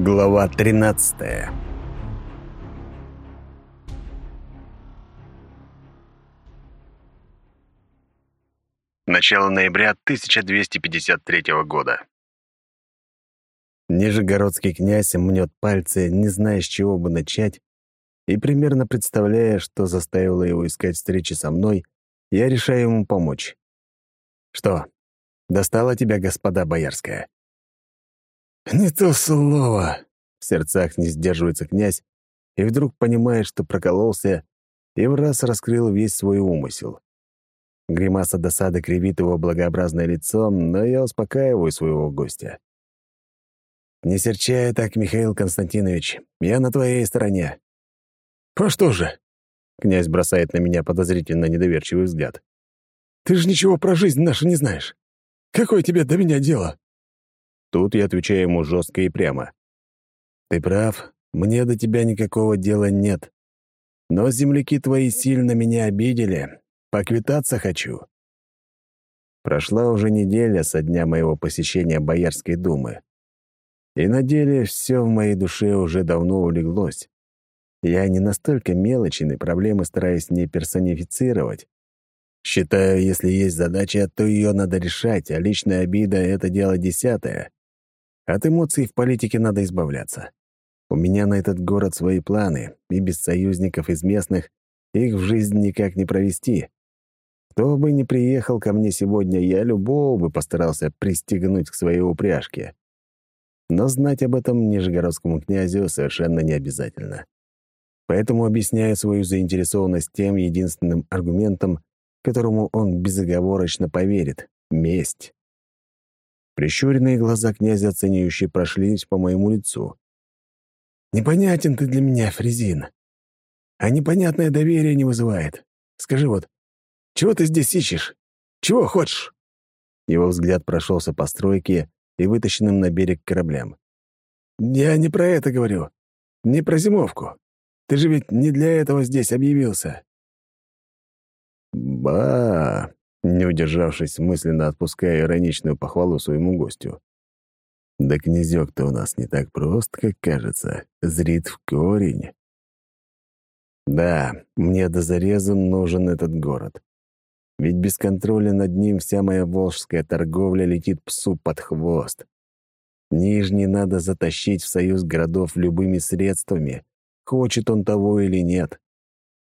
Глава 13 Начало ноября 1253 года. Нижегородский князь мнет пальцы, не зная, с чего бы начать, и примерно представляя, что заставило его искать встречи со мной, я решаю ему помочь. «Что, достала тебя господа Боярская?» «Не то слово!» — в сердцах не сдерживается князь, и вдруг понимает, что прокололся, и в раз раскрыл весь свой умысел. Гримаса досады кривит его благообразное лицо, но я успокаиваю своего гостя. «Не серчай так, Михаил Константинович, я на твоей стороне». «По что же?» — князь бросает на меня подозрительно недоверчивый взгляд. «Ты же ничего про жизнь нашу не знаешь. Какое тебе до меня дело?» Тут я отвечаю ему жестко и прямо. «Ты прав, мне до тебя никакого дела нет. Но земляки твои сильно меня обидели. Поквитаться хочу». Прошла уже неделя со дня моего посещения Боярской думы. И на деле все в моей душе уже давно улеглось. Я не настолько мелочен и проблемы стараюсь не персонифицировать. Считаю, если есть задача, то ее надо решать, а личная обида — это дело десятое. От эмоций в политике надо избавляться. У меня на этот город свои планы, и без союзников из местных их в жизнь никак не провести. Кто бы ни приехал ко мне сегодня, я любого бы постарался пристегнуть к своей упряжке. Но знать об этом нижегородскому князю совершенно не обязательно. Поэтому объясняю свою заинтересованность тем единственным аргументом, которому он безоговорочно поверит — месть. Прищуренные глаза князя оценивающе прошлись по моему лицу. «Непонятен ты для меня, Фрезин. А непонятное доверие не вызывает. Скажи вот, чего ты здесь ищешь? Чего хочешь?» Его взгляд прошелся по стройке и вытащенным на берег кораблям. «Я не про это говорю. Не про зимовку. Ты же ведь не для этого здесь объявился». «Ба!» Не удержавшись, мысленно отпуская ироничную похвалу своему гостю. «Да князёк-то у нас не так прост, как кажется, зрит в корень». «Да, мне до зарезу нужен этот город. Ведь без контроля над ним вся моя волжская торговля летит псу под хвост. Нижний надо затащить в союз городов любыми средствами, хочет он того или нет.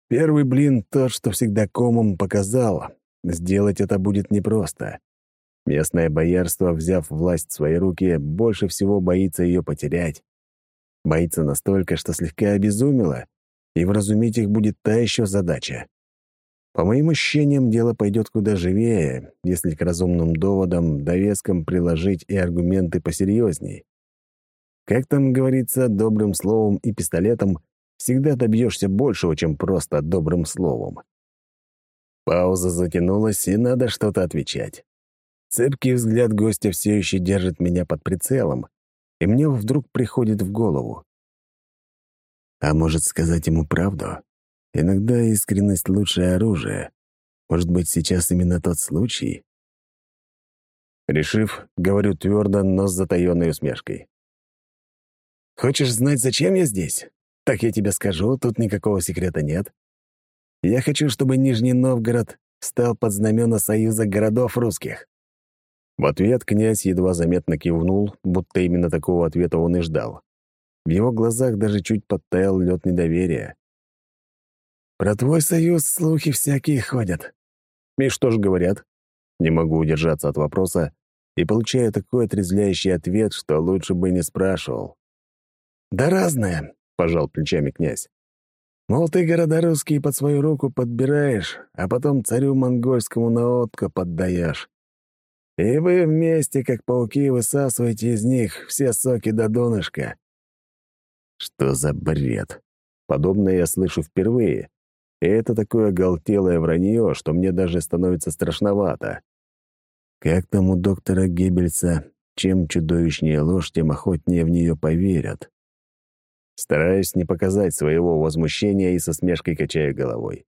Первый блин тот, что всегда комом показал, Сделать это будет непросто. Местное боярство, взяв власть в свои руки, больше всего боится ее потерять. Боится настолько, что слегка обезумело, и вразумить их будет та еще задача. По моим ощущениям, дело пойдет куда живее, если к разумным доводам, довескам приложить и аргументы посерьезней. Как там говорится, добрым словом и пистолетом всегда добьешься большего, чем просто добрым словом. Пауза затянулась, и надо что-то отвечать. Цепкий взгляд гостя все еще держит меня под прицелом, и мне вдруг приходит в голову. А может сказать ему правду? Иногда искренность — лучшее оружие. Может быть, сейчас именно тот случай? Решив, говорю твердо, но с затаённой усмешкой. «Хочешь знать, зачем я здесь? Так я тебе скажу, тут никакого секрета нет. Я хочу, чтобы Нижний Новгород стал под знамена Союза городов русских». В ответ князь едва заметно кивнул, будто именно такого ответа он и ждал. В его глазах даже чуть подтаял лед недоверия. «Про твой союз слухи всякие ходят». «И что ж говорят?» Не могу удержаться от вопроса и получаю такой отрезвляющий ответ, что лучше бы не спрашивал. «Да разное», — пожал плечами князь. Мол, ты города русские под свою руку подбираешь, а потом царю монгольскому на отко поддаешь. И вы вместе, как пауки, высасываете из них все соки до донышка. Что за бред? Подобное я слышу впервые. И это такое оголтелое вранье, что мне даже становится страшновато. Как там у доктора Геббельса, чем чудовищнее ложь, тем охотнее в нее поверят. Стараюсь не показать своего возмущения и со смешкой качаю головой.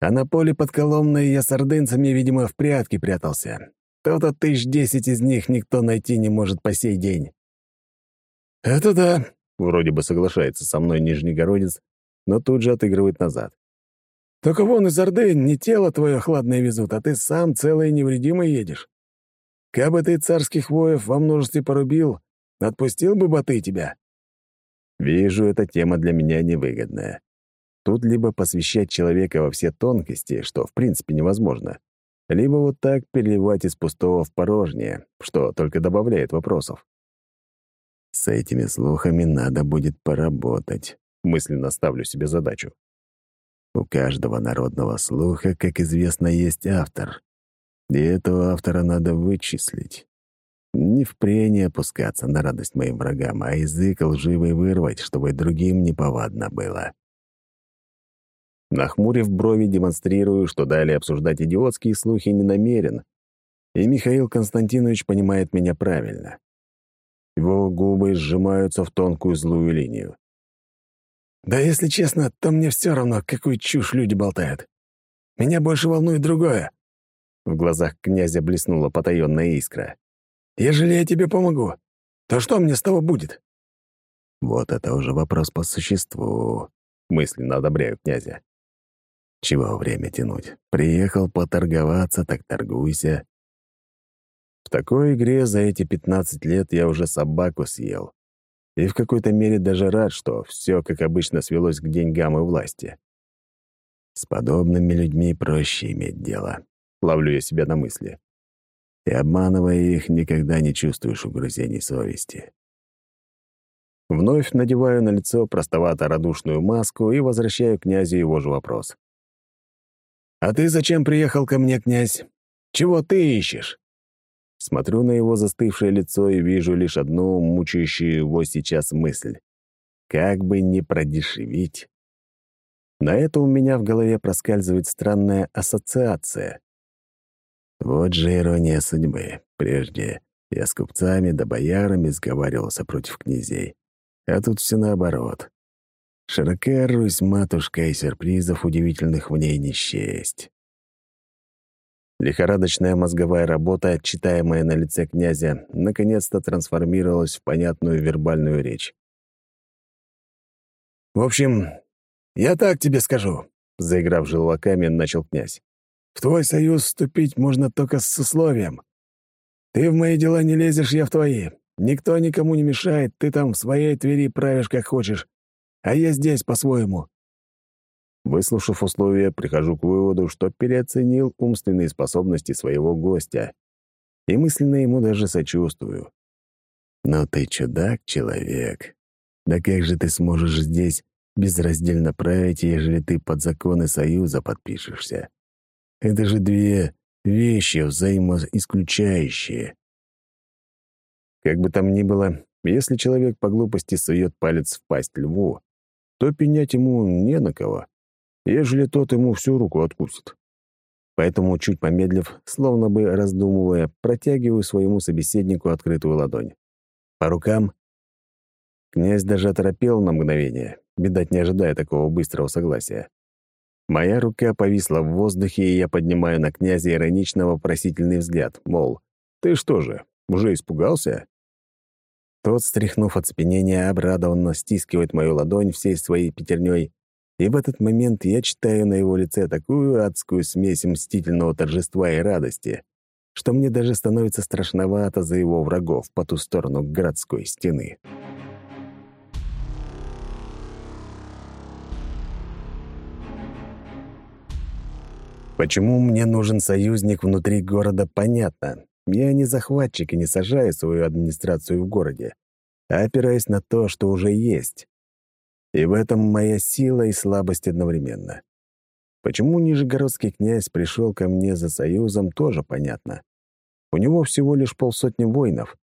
А на поле под Коломной я с ордынцами, видимо, в прятки прятался. То-то тысяч десять из них никто найти не может по сей день. «Это да», — вроде бы соглашается со мной Нижнегородец, но тут же отыгрывает назад. «Только вон из Орды не тело твое хладное везут, а ты сам целый и невредимый едешь. Кабы ты царских воев во множестве порубил, отпустил бы боты тебя». Вижу, эта тема для меня невыгодная. Тут либо посвящать человека во все тонкости, что в принципе невозможно, либо вот так переливать из пустого в порожнее, что только добавляет вопросов. С этими слухами надо будет поработать, мысленно ставлю себе задачу. У каждого народного слуха, как известно, есть автор. И этого автора надо вычислить. Не в прение опускаться на радость моим врагам, а язык лживый вырвать, чтобы другим неповадно было. Нахмурив брови, демонстрирую, что далее обсуждать идиотские слухи не намерен, и Михаил Константинович понимает меня правильно. Его губы сжимаются в тонкую злую линию. «Да если честно, то мне все равно, какую чушь люди болтают. Меня больше волнует другое». В глазах князя блеснула потаенная искра. «Ежели я тебе помогу, то что мне с того будет?» «Вот это уже вопрос по существу», — мысленно одобряю князя. Чего время тянуть? Приехал поторговаться, так торгуйся. В такой игре за эти 15 лет я уже собаку съел. И в какой-то мере даже рад, что все, как обычно, свелось к деньгам и власти. С подобными людьми проще иметь дело. Ловлю я себя на мысли. И обманывая их, никогда не чувствуешь угрызений совести. Вновь надеваю на лицо простовато-радушную маску и возвращаю князю его же вопрос. «А ты зачем приехал ко мне, князь? Чего ты ищешь?» Смотрю на его застывшее лицо и вижу лишь одну мучающую его сейчас мысль. Как бы не продешевить. На это у меня в голове проскальзывает странная ассоциация. Вот же ирония судьбы. Прежде я с купцами да боярами сговаривался против князей. А тут все наоборот. Широка Русь, матушка, и сюрпризов удивительных в ней не счесть. Лихорадочная мозговая работа, читаемая на лице князя, наконец-то трансформировалась в понятную вербальную речь. «В общем, я так тебе скажу», — заиграв желваками, начал князь. «В твой союз вступить можно только с условием. Ты в мои дела не лезешь, я в твои. Никто никому не мешает, ты там в своей Твери правишь как хочешь а я здесь по-своему». Выслушав условия, прихожу к выводу, что переоценил умственные способности своего гостя и мысленно ему даже сочувствую. «Но ты чудак, человек. Да как же ты сможешь здесь безраздельно править, ежели ты под законы Союза подпишешься? Это же две вещи взаимоисключающие». Как бы там ни было, если человек по глупости сует палец в пасть льву, то пенять ему не на кого, ежели тот ему всю руку откусит. Поэтому, чуть помедлив, словно бы раздумывая, протягиваю своему собеседнику открытую ладонь. По рукам. Князь даже оторопел на мгновение, видать, не ожидая такого быстрого согласия. Моя рука повисла в воздухе, и я поднимаю на князя иронично вопросительный взгляд, мол, «Ты что же, уже испугался?» Тот, стряхнув от спинения, обрадованно стискивает мою ладонь всей своей пятерней, и в этот момент я читаю на его лице такую адскую смесь мстительного торжества и радости, что мне даже становится страшновато за его врагов по ту сторону городской стены. Почему мне нужен союзник внутри города, понятно. Я не захватчик и не сажаю свою администрацию в городе, а опираясь на то, что уже есть. И в этом моя сила и слабость одновременно. Почему Нижегородский князь пришел ко мне за союзом, тоже понятно. У него всего лишь полсотни воинов,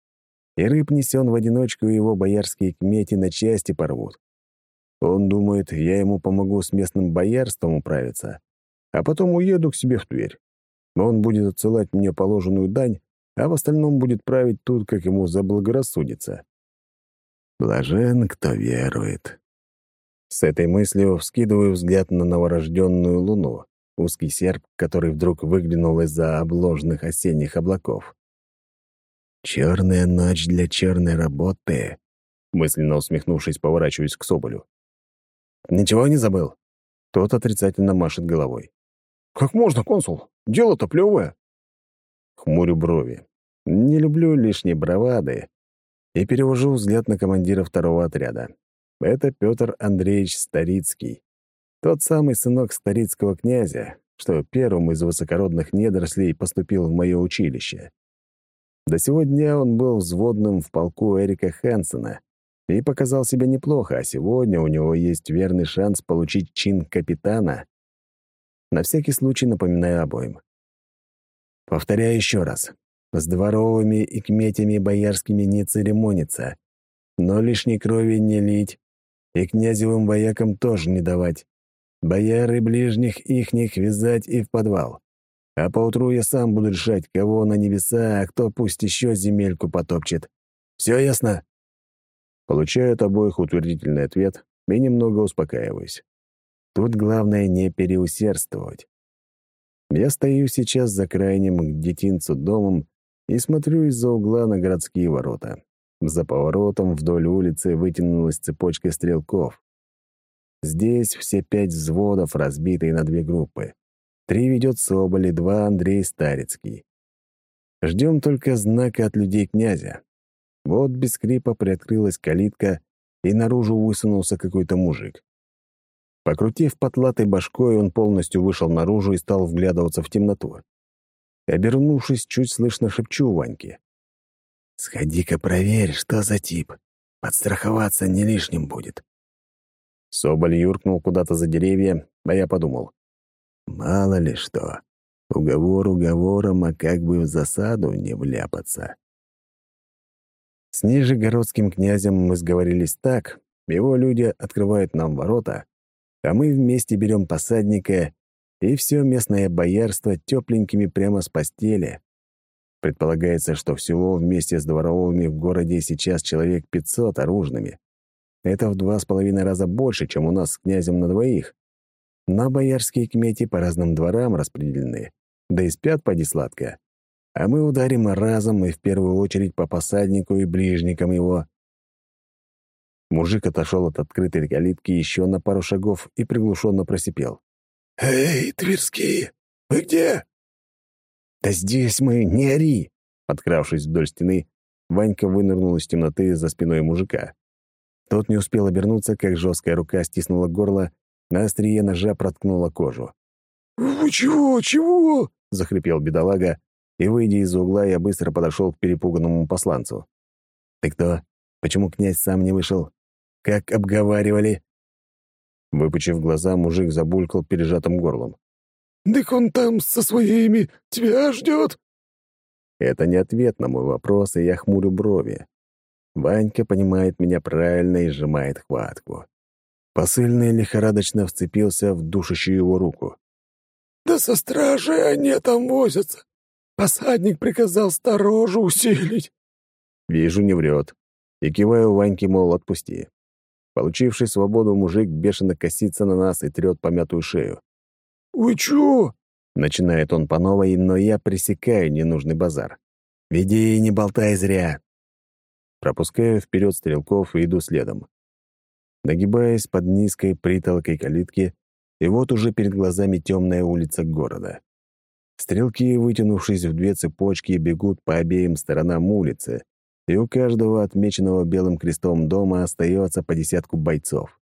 и рыб несен в одиночку его боярские кмети на части порвут. Он думает, я ему помогу с местным боярством управиться, а потом уеду к себе в Тверь. Он будет отсылать мне положенную дань, а в остальном будет править тут, как ему заблагорассудится. Блажен, кто верует. С этой мыслью вскидываю взгляд на новорожденную луну, узкий серп, который вдруг выглянул из-за обложенных осенних облаков. Черная ночь для черной работы. мысленно усмехнувшись, поворачиваюсь к Соболю. «Ничего не забыл?» Тот отрицательно машет головой. «Как можно, консул? Дело-то плевое!» Хмурю брови. Не люблю лишние бравады и перевожу взгляд на командира второго отряда. Это Петр Андреевич Старицкий, тот самый сынок старицкого князя, что первым из высокородных недорослей поступил в мое училище. До сего дня он был взводным в полку Эрика Хансена и показал себя неплохо, а сегодня у него есть верный шанс получить чин капитана. На всякий случай напоминаю обоим. Повторяю еще раз. С дворовыми и кметями боярскими не церемониться, но лишней крови не лить и князевым воякам тоже не давать. Бояры ближних ихних вязать и в подвал. А поутру я сам буду решать, кого на небеса, а кто пусть еще земельку потопчет. Все ясно?» Получаю от обоих утвердительный ответ и немного успокаиваюсь. Тут главное не переусердствовать. Я стою сейчас за крайним к детинцу домом и смотрю из-за угла на городские ворота. За поворотом вдоль улицы вытянулась цепочка стрелков. Здесь все пять взводов, разбитые на две группы. Три ведет Соболь и два Андрей Старицкий. Ждем только знака от людей князя. Вот без скрипа приоткрылась калитка, и наружу высунулся какой-то мужик. Покрутив потлатой башкой, он полностью вышел наружу и стал вглядываться в темноту. Обернувшись, чуть слышно шепчу Ваньке. «Сходи-ка проверь, что за тип. Подстраховаться не лишним будет». Соболь юркнул куда-то за деревья, а я подумал. Мало ли что. Уговор уговором, а как бы в засаду не вляпаться. С нижегородским князем мы сговорились так, его люди открывают нам ворота, а мы вместе берем посадника и все местное боярство тепленькими прямо с постели. Предполагается, что всего вместе с дворовыми в городе сейчас человек 500 оружными. Это в два с половиной раза больше, чем у нас с князем на двоих. Но боярские кмети по разным дворам распределены, да и спят поди сладко. А мы ударим разом и в первую очередь по посаднику и ближникам его. Мужик отошел от открытой калитки еще на пару шагов и приглушенно просипел. «Эй, Тверские, вы где?» «Да здесь мы, не ори!» Подкравшись вдоль стены, Ванька вынырнул из темноты за спиной мужика. Тот не успел обернуться, как жесткая рука стиснула горло, на острие ножа проткнула кожу. «Вы чего, чего?» — захрипел бедолага, и, выйдя из угла, я быстро подошел к перепуганному посланцу. «Ты кто? Почему князь сам не вышел? Как обговаривали?» Выпучив глаза, мужик забулькал пережатым горлом. «Дык он там со своими тебя ждет!» Это не ответ на мой вопрос, и я хмурю брови. Ванька понимает меня правильно и сжимает хватку. Посыльный лихорадочно вцепился в душащую его руку. «Да со стражей они там возятся. Посадник приказал сторожу усилить». Вижу, не врет. И киваю Ваньке, мол, отпусти. Получивший свободу, мужик бешено косится на нас и трет помятую шею. «Вы чё?» — начинает он по новой, но я пресекаю ненужный базар. «Веди и не болтай зря!» Пропускаю вперед стрелков и иду следом. Нагибаясь под низкой притолкой калитки, и вот уже перед глазами темная улица города. Стрелки, вытянувшись в две цепочки, бегут по обеим сторонам улицы, и у каждого отмеченного белым крестом дома остается по десятку бойцов.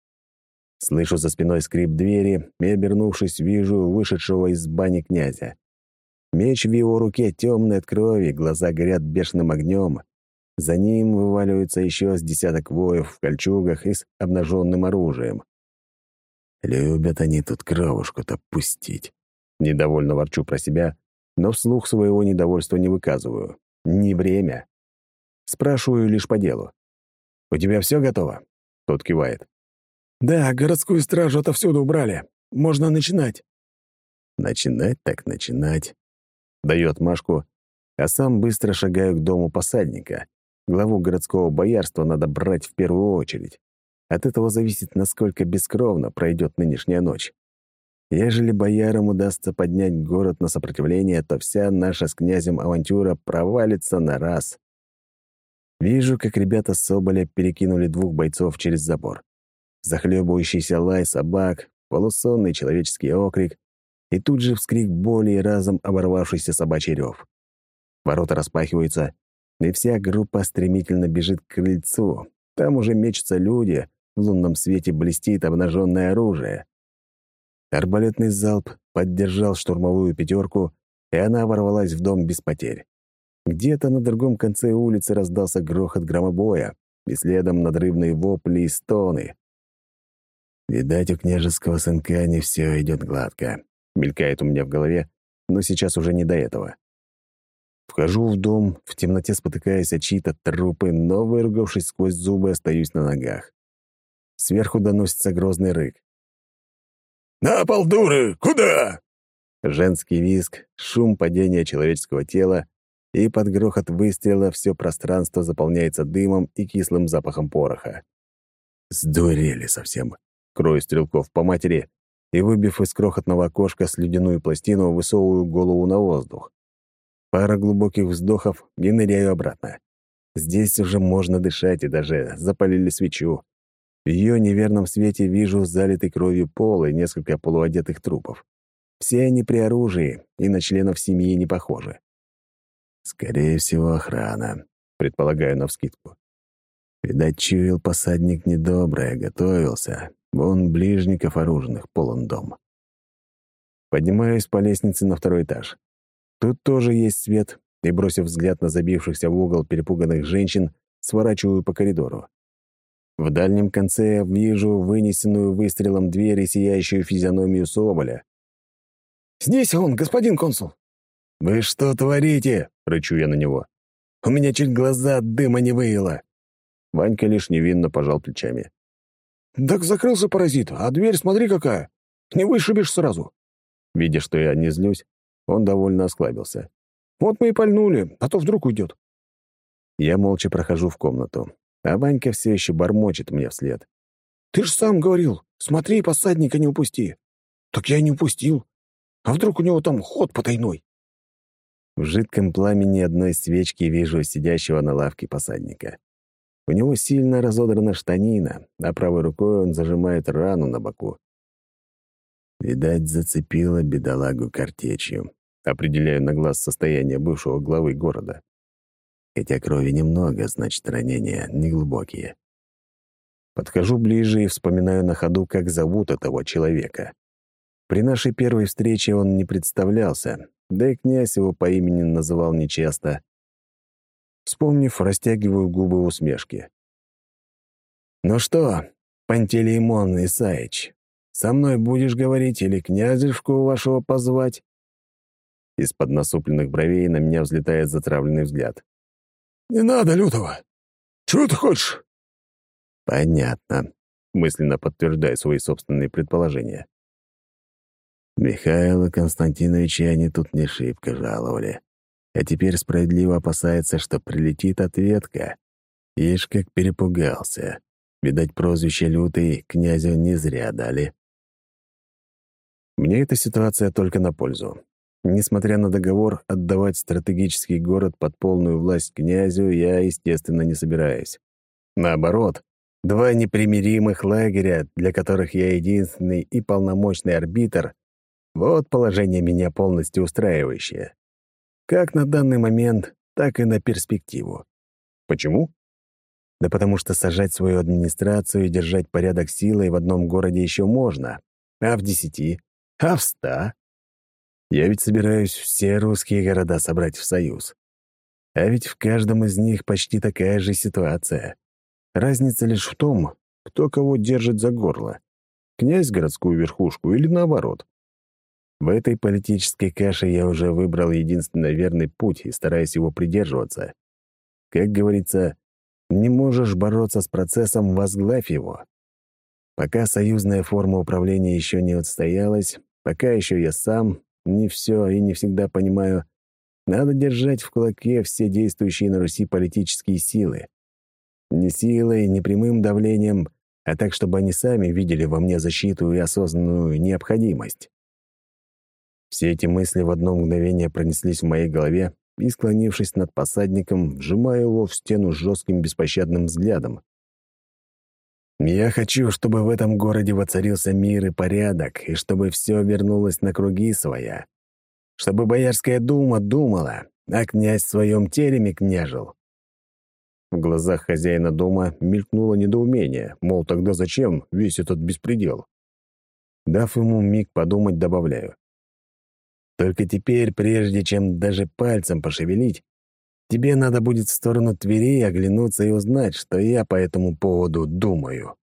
Слышу за спиной скрип двери и, обернувшись, вижу вышедшего из бани князя. Меч в его руке темный от крови, глаза горят бешеным огнем. За ним вываливаются еще с десяток воев в кольчугах и с обнаженным оружием. Любят они тут кровушку-то пустить. Недовольно ворчу про себя, но вслух своего недовольства не выказываю. Не время. Спрашиваю лишь по делу. «У тебя все готово?» Тот кивает. «Да, городскую стражу отовсюду убрали. Можно начинать». «Начинать так начинать». Дает Машку, а сам быстро шагаю к дому посадника. Главу городского боярства надо брать в первую очередь. От этого зависит, насколько бескровно пройдет нынешняя ночь. Ежели боярам удастся поднять город на сопротивление, то вся наша с князем авантюра провалится на раз. Вижу, как ребята с Соболя перекинули двух бойцов через забор. Захлебывающийся лай собак, полусонный человеческий окрик и тут же вскрик боли и разом оборвавшийся собачий рев. Ворота распахиваются, и вся группа стремительно бежит к крыльцу. Там уже мечутся люди, в лунном свете блестит обнаженное оружие. Арбалетный залп поддержал штурмовую пятерку, и она ворвалась в дом без потерь. Где-то на другом конце улицы раздался грохот громобоя, и следом надрывные вопли и стоны. «Видать, у княжеского сынка не все идет гладко», — мелькает у меня в голове, но сейчас уже не до этого. Вхожу в дом, в темноте спотыкаясь о чьи-то трупы, но, выругавшись сквозь зубы, остаюсь на ногах. Сверху доносится грозный рык. «На пол, дуры! Куда?» Женский визг, шум падения человеческого тела, и под грохот выстрела все пространство заполняется дымом и кислым запахом пороха. Сдурели совсем. Крою стрелков по матери и, выбив из крохотного окошка слюдяную пластину, высовываю голову на воздух. Пара глубоких вздохов и ныряю обратно. Здесь уже можно дышать, и даже запалили свечу. В ее неверном свете вижу залитый кровью пол и несколько полуодетых трупов. Все они при оружии и на членов семьи не похожи. Скорее всего, охрана, предполагаю навскидку. Видать, чуял посадник недоброе, готовился. Вон ближников оружных полон дом. Поднимаюсь по лестнице на второй этаж. Тут тоже есть свет, и, бросив взгляд на забившихся в угол перепуганных женщин, сворачиваю по коридору. В дальнем конце вижу вынесенную выстрелом дверь и сияющую физиономию Соболя. «Здесь он, господин консул!» «Вы что творите?» — рычу я на него. «У меня чуть глаза от дыма не выело!» Ванька лишь невинно пожал плечами. «Так закрылся паразит, а дверь смотри какая! Не вышибешь сразу!» Видя, что я не злюсь, он довольно осклабился. «Вот мы и пальнули, а то вдруг уйдет». Я молча прохожу в комнату, а Ванька все еще бормочет мне вслед. «Ты ж сам говорил, смотри, посадника не упусти». «Так я и не упустил. А вдруг у него там ход потайной?» В жидком пламени одной свечки вижу сидящего на лавке посадника. У него сильно разодрана штанина, а правой рукой он зажимает рану на боку. Видать, зацепила бедолагу картечью. Определяю на глаз состояние бывшего главы города. Хотя крови немного, значит, ранения неглубокие. Подхожу ближе и вспоминаю на ходу, как зовут этого человека. При нашей первой встрече он не представлялся, да и князь его по имени называл нечасто. Вспомнив, растягиваю губы в усмешке. «Ну что, Пантелеймон Исаич, со мной будешь говорить или князюшку вашего позвать?» Из-под насупленных бровей на меня взлетает затравленный взгляд. «Не надо, Лютого! Чего ты хочешь?» «Понятно», — мысленно подтверждаю свои собственные предположения. Михаила Константиновича они тут не шибко жаловали а теперь справедливо опасается, что прилетит ответка. Ишь, как перепугался. Видать, прозвище «Лютый» князю не зря дали. Мне эта ситуация только на пользу. Несмотря на договор, отдавать стратегический город под полную власть князю я, естественно, не собираюсь. Наоборот, два непримиримых лагеря, для которых я единственный и полномочный арбитр, вот положение меня полностью устраивающее. Как на данный момент, так и на перспективу. Почему? Да потому что сажать свою администрацию и держать порядок силой в одном городе еще можно, а в десяти, а в ста. Я ведь собираюсь все русские города собрать в союз. А ведь в каждом из них почти такая же ситуация. Разница лишь в том, кто кого держит за горло. Князь городскую верхушку или наоборот. В этой политической каше я уже выбрал единственно верный путь и стараюсь его придерживаться. Как говорится, не можешь бороться с процессом, возглавь его. Пока союзная форма управления еще не отстоялась, пока еще я сам не все и не всегда понимаю, надо держать в кулаке все действующие на Руси политические силы. Не силой, не прямым давлением, а так, чтобы они сами видели во мне защиту и осознанную необходимость. Все эти мысли в одно мгновение пронеслись в моей голове, и, склонившись над посадником, вжимаю его в стену жестким беспощадным взглядом. «Я хочу, чтобы в этом городе воцарился мир и порядок, и чтобы все вернулось на круги своя. Чтобы Боярская дума думала, а князь в своем тереме княжил». В глазах хозяина дома мелькнуло недоумение, мол, тогда зачем весь этот беспредел? Дав ему миг подумать, добавляю. Только теперь, прежде чем даже пальцем пошевелить, тебе надо будет в сторону Твери оглянуться и узнать, что я по этому поводу думаю.